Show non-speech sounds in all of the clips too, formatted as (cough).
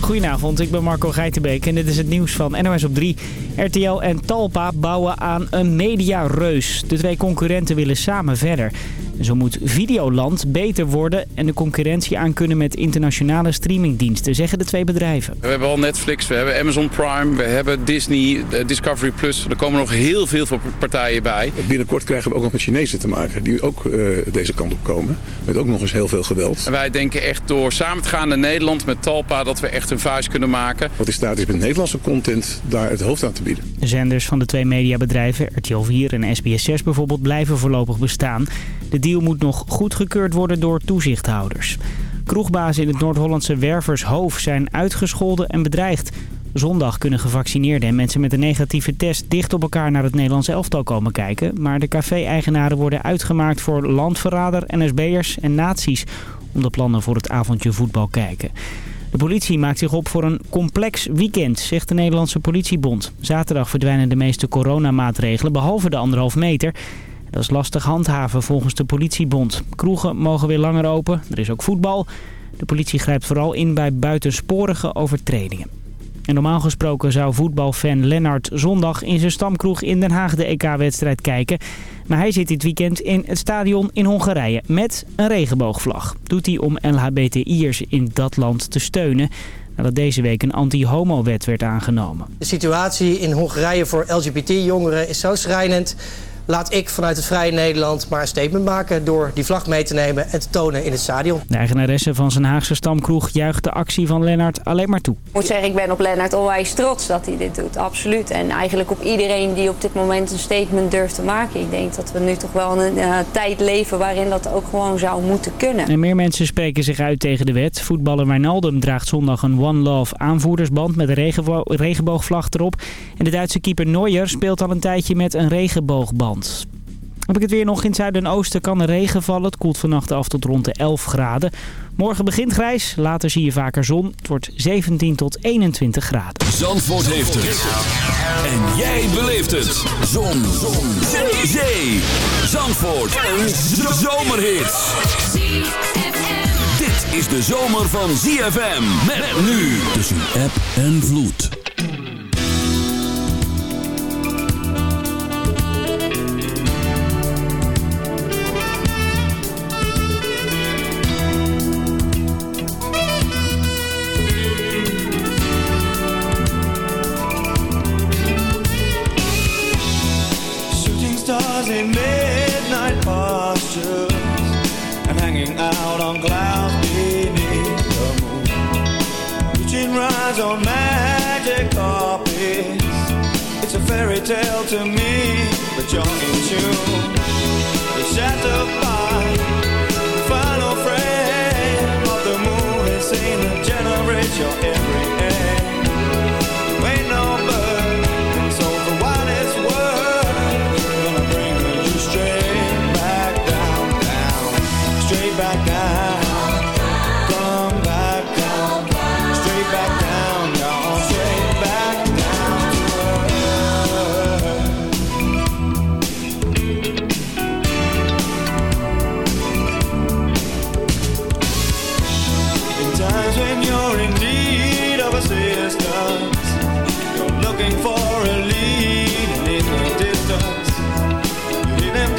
Goedenavond, ik ben Marco Geitenbeek en dit is het nieuws van NOS op 3. RTL en Talpa bouwen aan een mediareus. De twee concurrenten willen samen verder. Zo moet Videoland beter worden en de concurrentie aankunnen met internationale streamingdiensten, zeggen de twee bedrijven. We hebben al Netflix, we hebben Amazon Prime, we hebben Disney, eh, Discovery Plus. Er komen nog heel veel partijen bij. Binnenkort krijgen we ook nog met Chinezen te maken die ook uh, deze kant op komen. Met ook nog eens heel veel geweld. En wij denken echt door samen te gaan in Nederland met Talpa dat we echt een vuist kunnen maken. Wat is staat is met Nederlandse content daar het hoofd aan te bieden. De zenders van de twee mediabedrijven, RTL 4 en SBS 6 bijvoorbeeld, blijven voorlopig bestaan. De deal moet nog goedgekeurd worden door toezichthouders. Kroegbazen in het Noord-Hollandse Wervershoofd zijn uitgescholden en bedreigd. Zondag kunnen gevaccineerden en mensen met een negatieve test dicht op elkaar naar het Nederlands elftal komen kijken. Maar de café-eigenaren worden uitgemaakt voor landverrader, NSB'ers en nazi's om de plannen voor het avondje voetbal kijken. De politie maakt zich op voor een complex weekend, zegt de Nederlandse politiebond. Zaterdag verdwijnen de meeste coronamaatregelen, behalve de anderhalf meter. Dat is lastig handhaven volgens de politiebond. Kroegen mogen weer langer open, er is ook voetbal. De politie grijpt vooral in bij buitensporige overtredingen. En normaal gesproken zou voetbalfan Lennart zondag in zijn stamkroeg in Den Haag de EK-wedstrijd kijken. Maar hij zit dit weekend in het stadion in Hongarije met een regenboogvlag. Doet hij om LHBTI'ers in dat land te steunen nadat deze week een anti-homo-wet werd aangenomen. De situatie in Hongarije voor LGBT-jongeren is zo schrijnend laat ik vanuit het Vrije Nederland maar een statement maken... door die vlag mee te nemen en te tonen in het stadion. De eigenaresse van zijn Haagse stamkroeg juicht de actie van Lennart alleen maar toe. Ik moet zeggen, ik ben op Lennart onwijs trots dat hij dit doet, absoluut. En eigenlijk op iedereen die op dit moment een statement durft te maken. Ik denk dat we nu toch wel een uh, tijd leven waarin dat ook gewoon zou moeten kunnen. En meer mensen spreken zich uit tegen de wet. Voetballer Wijnaldum draagt zondag een One Love aanvoerdersband met een regenboogvlag erop. En de Duitse keeper Neuer speelt al een tijdje met een Heb ik het weer nog in het zuiden en oosten kan er regen vallen. Het koelt vannacht af tot rond de 11 graden. Morgen begint grijs, later zie je vaker zon. Het wordt 17 tot 21 graden. Zandvoort heeft het. En jij beleeft het. Zon. zon. Zee. Zee. Zandvoort. Een zomerhit. Dit is de zomer van ZFM. Met nu tussen app en vloed. In midnight postures and hanging out on clouds beneath the moon. Reaching rides on magic carpets. It's a fairy tale to me, but you're in tune. It's shattered by the final frame of the movie scene that generates your every you're in need of assistance, you're looking for a lead in the distance, you hear them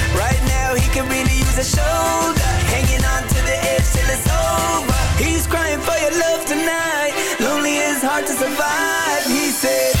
how he can really use a shoulder. Hanging on to the edge till it's over. He's crying for your love tonight. Lonely is hard to survive, he said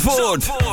ZFM Zandvoort.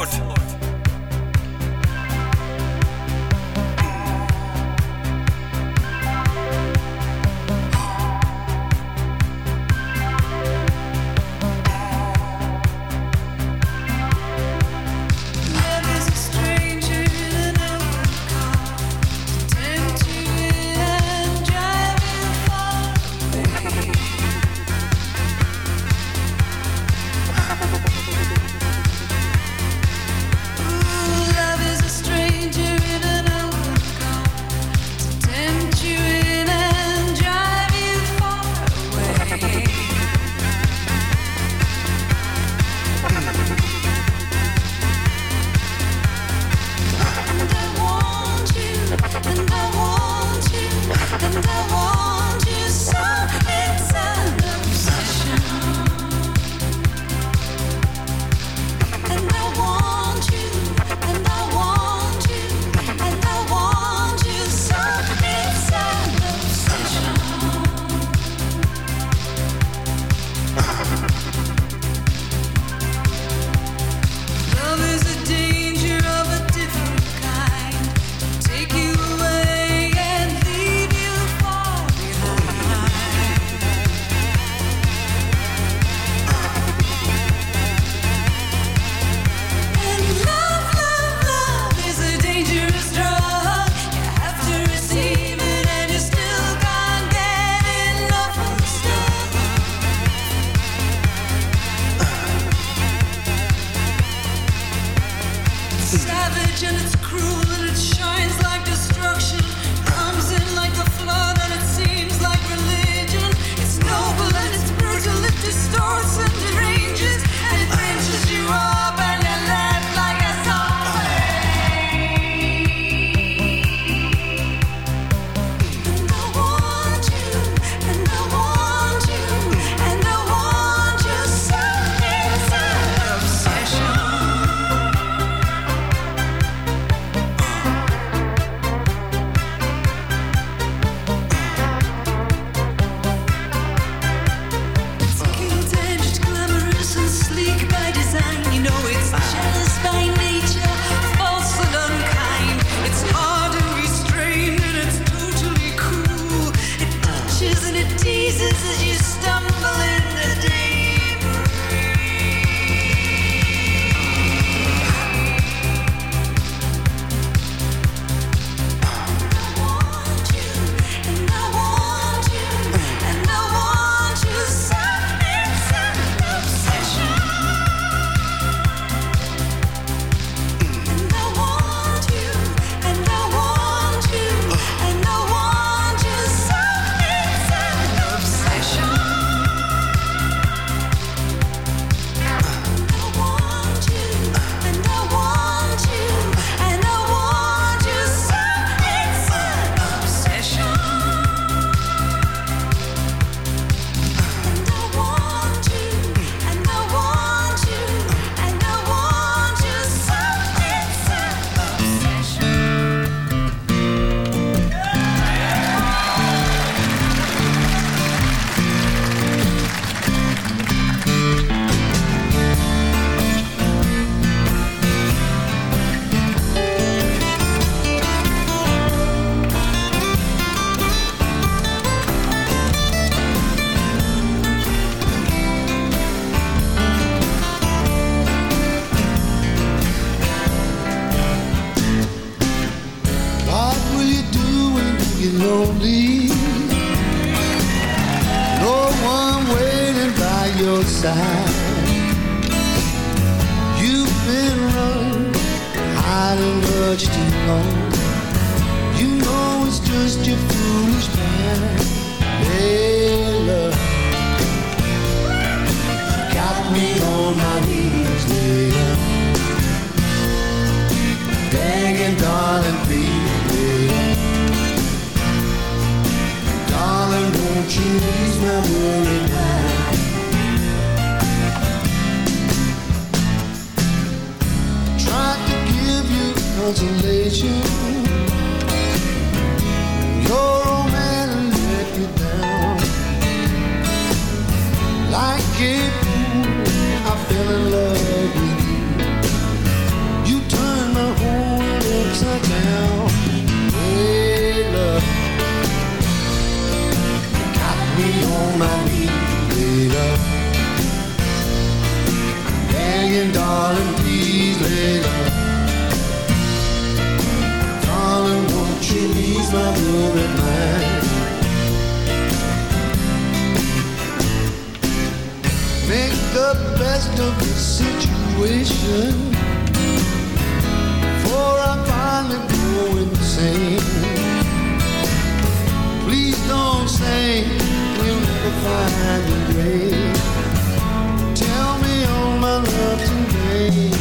saying, darling, please lay low. Darling, won't you ease my worried mind? Make the best of the situation. Before I finally go insane. Please don't say we'll never find a grave. Tell me all my love rain.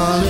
Hallelujah.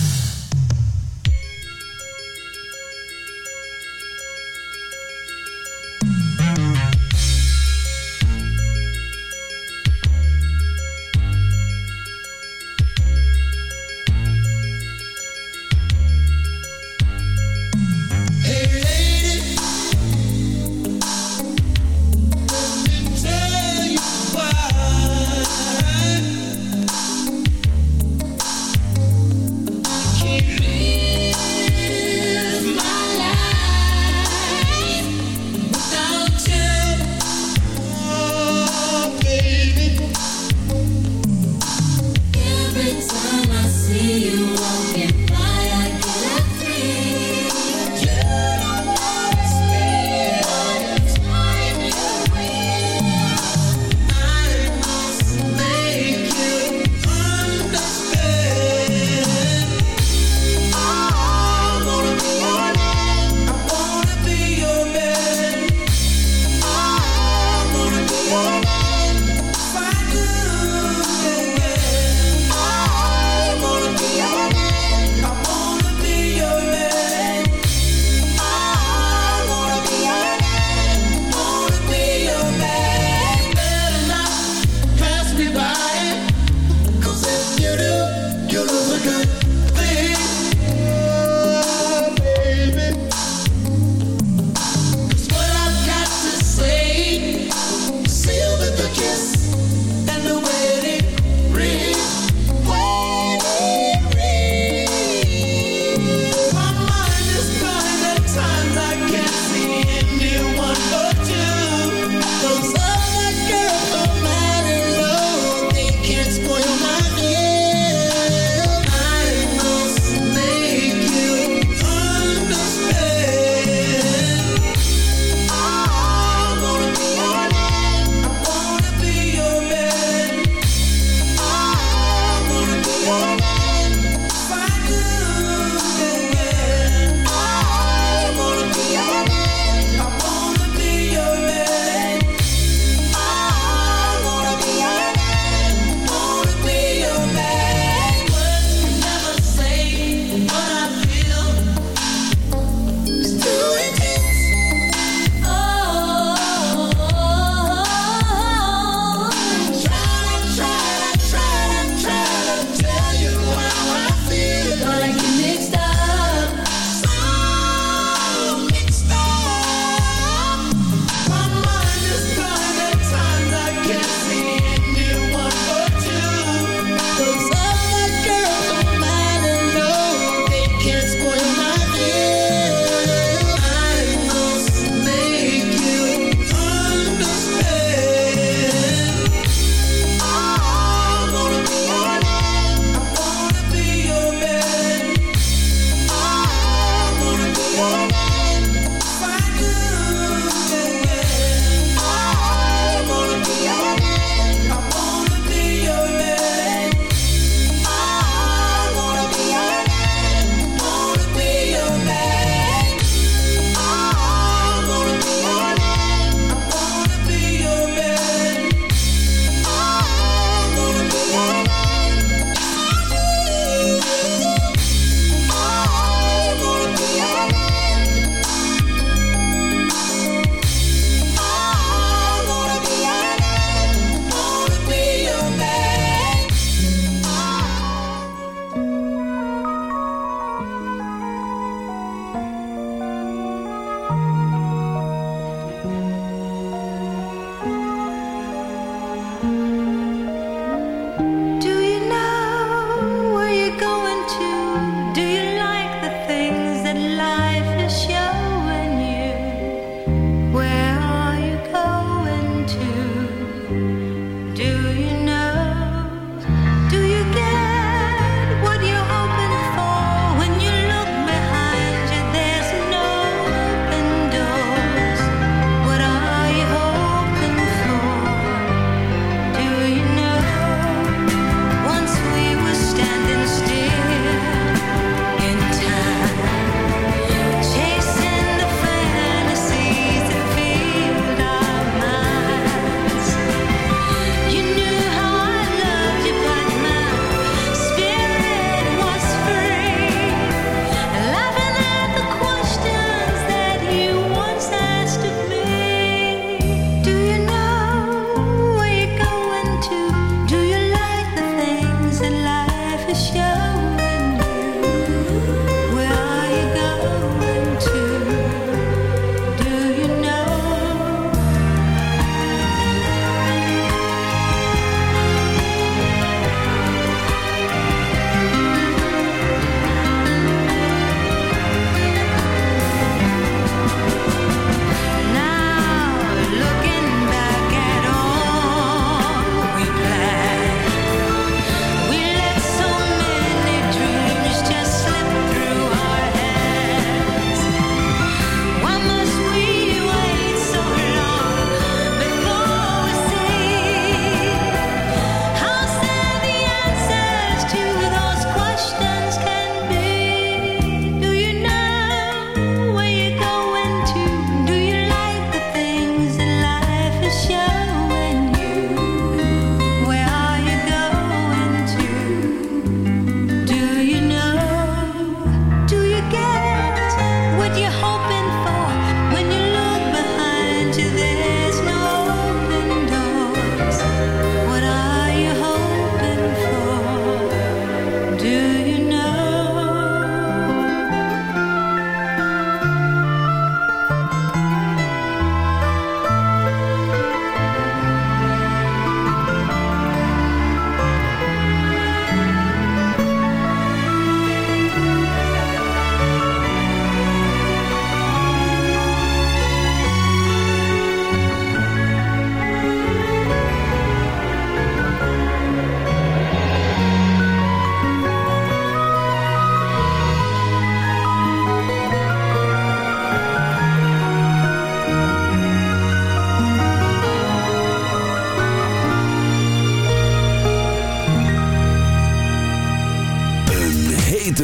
You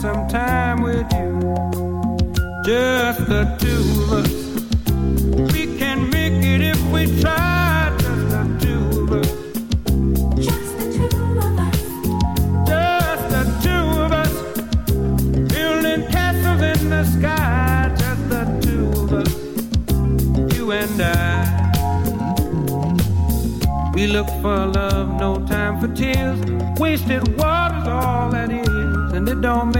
some time with you. Just the two of us. We can make it if we try. Just the two of us. Just the two of us. Just the two of us. Building castles in the sky. Just the two of us. You and I. We look for love, no time for tears. Wasted water's all that is, and it don't make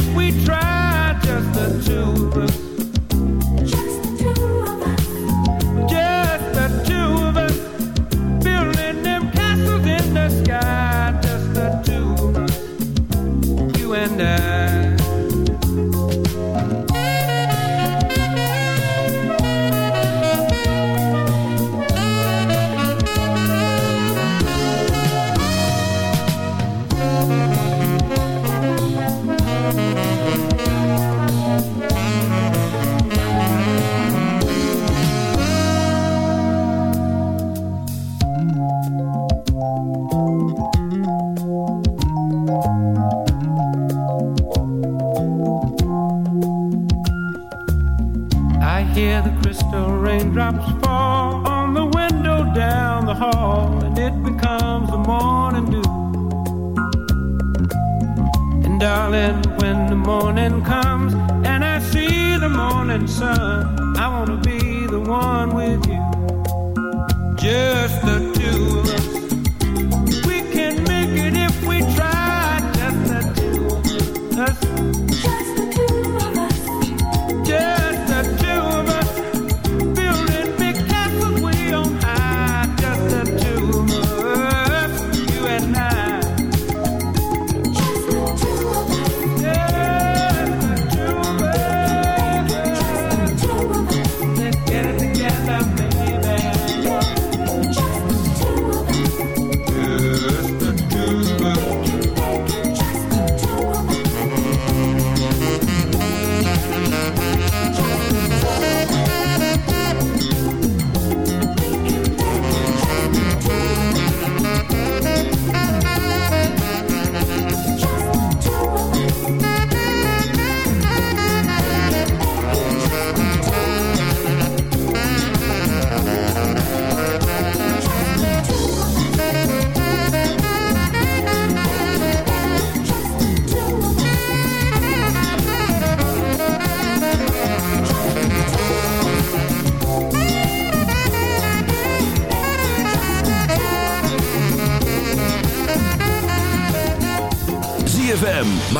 with you.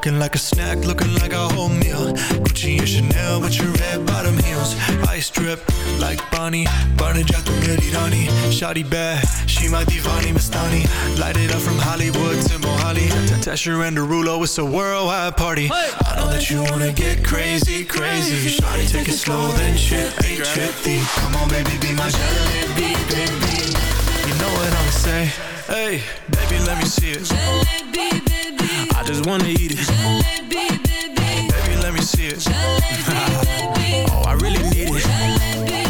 Looking like a snack, looking like a whole meal. Gucci and Chanel with your red bottom heels. Ice drip like Bonnie. Barney Jack Mediterani. Shawty bad, she my Deewani Mastani. Light it up from Hollywood to Mohali. Tesher and Derulo, it's a worldwide party. I know that you wanna get crazy, crazy. Shawty, take it slow, then chippy, chippy. Come on, baby, be my jalebi, baby. You know what I'ma say? Hey, baby, let me see it. I just wanna eat it. Baby, let me see it. (laughs) oh, I really need it. Oh,